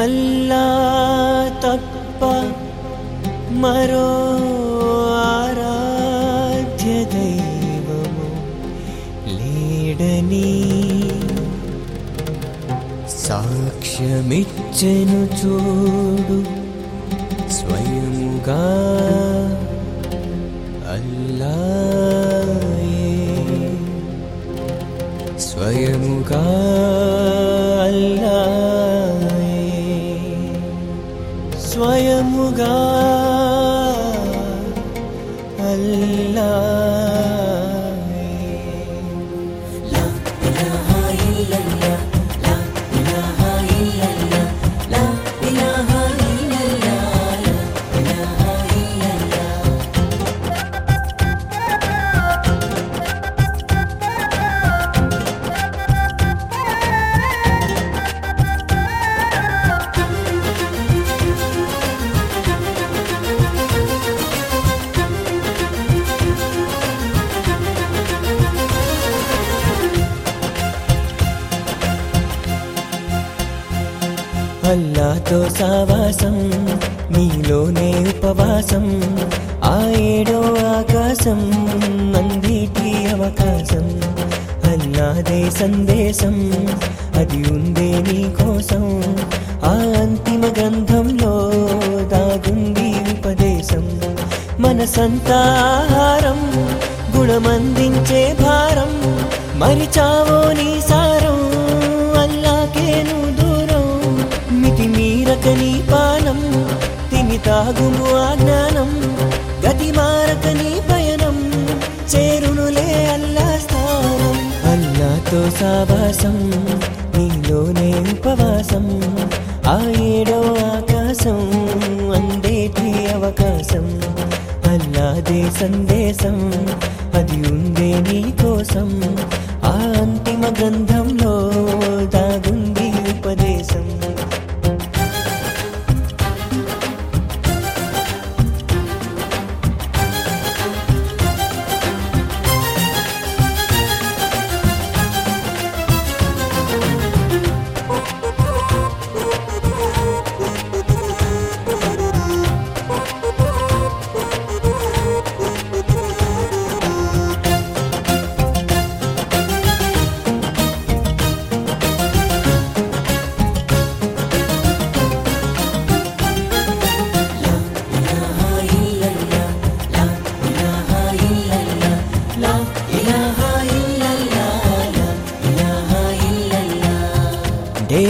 అల్లా తప్ప మరో ఆరాధ్య దైవము లేడని సాక్ష్యమిచ్చను చూడు. ल् अल्ला स्वयमु अल्ला स्वयमुगा अल्ला అల్లాతో సావాసం నీలోనే ఉపవాసం ఆ ఏడో ఆకాశం అందిటి అవకాశం. అల్లాదే సందేశం అది ఉందే నీ కోసం ఆ అంతిమ గ్రంథంలో దాగుంది ఉపదేశం. మనసంతాహారం గుణమందించే భారం. మరిచావో నీ సారం అల్లాకేను తాగుము ఆ జ్ఞానం. గతి మారక నీ పయనం. చేరునులే అల్లా స్థానం. అల్లాతో సావాసం నీలోనే ఉపవాసం. ఆ ఏడో ఆకాశం అందేటి అవకాశం. అల్లాదే సందేశం అది ఉందే నీ కోసం. ఆ అంతిమ గ్రంథం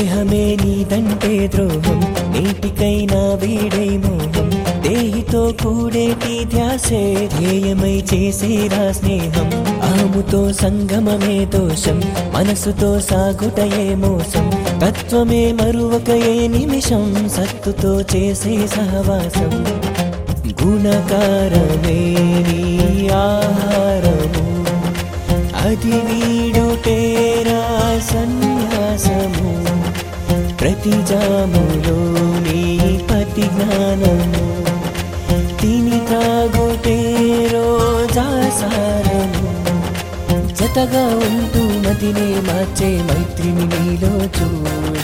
దేహమే నీదంటే ద్రోహం నీటికైనా వీడై మోహం. దేహితో కూడేటి ధ్యాసే ధ్యేయమై చేసేరా స్నేహం. ఆముతో సంగమమే దోషం మనసుతో సాగుటయే మోసం. తత్వమే మరువకయే నిమిషం సత్తుతో చేసే సహవాసం. గుణకారమే నీ ఆహారము. అది వీడుటేరా సన్యాసము ప్రతి జాములో నీ పతి జ్ఞానము. తిని తాగుటే రోజాసారము జతగా ఉంటూ మతినే మార్చే మైత్రిని నీలో చూడు.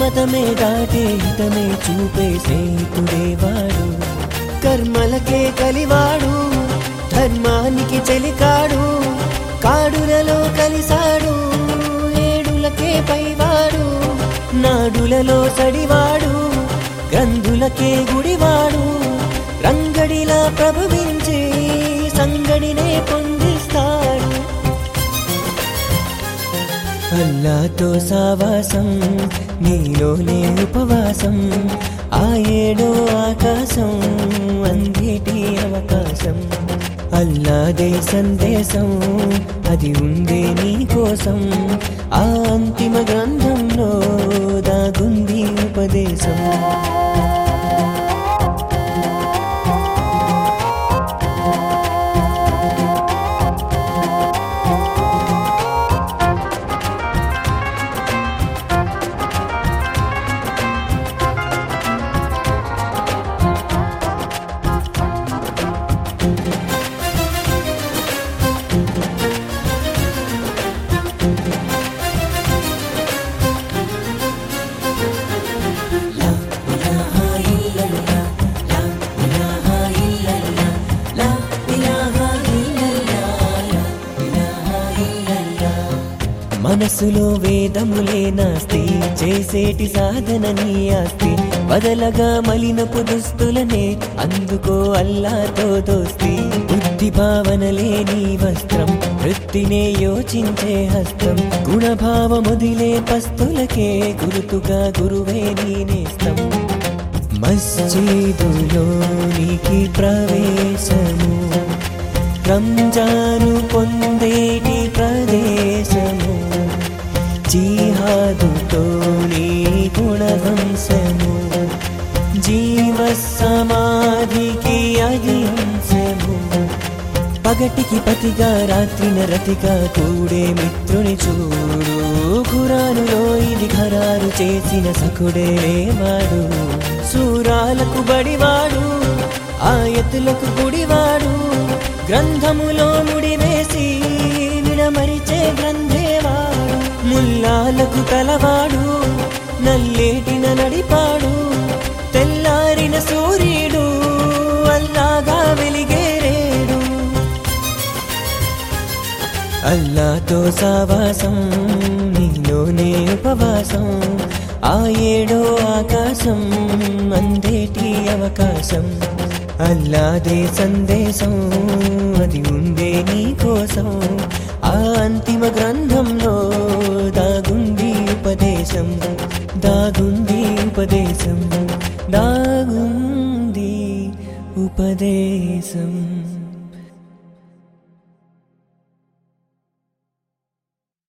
మతమే దాటే హితమే చూపే స్నేహితుడేవాడు కర్మలకే కలివాడు ధర్మానికి చెలికాడు. కాడులలో కలిసాడు ఏడులకే పైవాడు. నాడులలో సడివాడు గ్రంథులకే గుడివాడు రంగడిలా ప్రభవించి సంగడినే పొందిస్తాడు. అల్లాతో సావాసం నీలోనే ఉపవాసం ఆ ఏడో ఆకాశం అందేటి అవకాశం. అల్లాదే సందేశం అది ఉందే నీ కోసం ఆ అంతిమ గ్రంథం మనసులో వేదములే నాస్తి చేసేటి సాధన నీ ఆస్తి. బదలగా మలినపు దుస్తులనే అందుకో అల్లాతో దోస్తి. బుద్ధి భావనలే నీ వస్త్రం వృత్తినే యోచించే హస్తం. గుణభావముదిలే పస్తులకే గురుతుగా గురువే నీ నేస్తం. మస్జీదులోనికి ప్రవేశము. రంజాను పొందేటి గుణవంశము జీవ సమాధికి అది అంశము పగటికి పతిగా రాత్రిన రతిగా కూడే మిత్రుని చూడు. ఖురానులో ఇది ఖరారు చేసిన సఖుడే వాడు సూరాలకు బడివాడు ఆయతులకు గుడివాడు. గ్రంథములో ముడివేసి విడమరిచే గ్రంథేవాడు ముల్లాలకు తలవాడు నల్లేటిన నడిపాడు తెల్లారిన సూర్యుడు అల్లాగా వెలిగేరేడు. అల్లాతో సావాసం నీలోనే ఉపవాసం ఆ ఏడో ఆకాశం అందేటి అవకాశం. అల్లాదే సందేశం అది ఉందే నీ కోసం. ఆ అంతిమ గ్రంథంలో शम्भं दागुन्दी उपदेशम्भं दागुन्दी उपदेशम्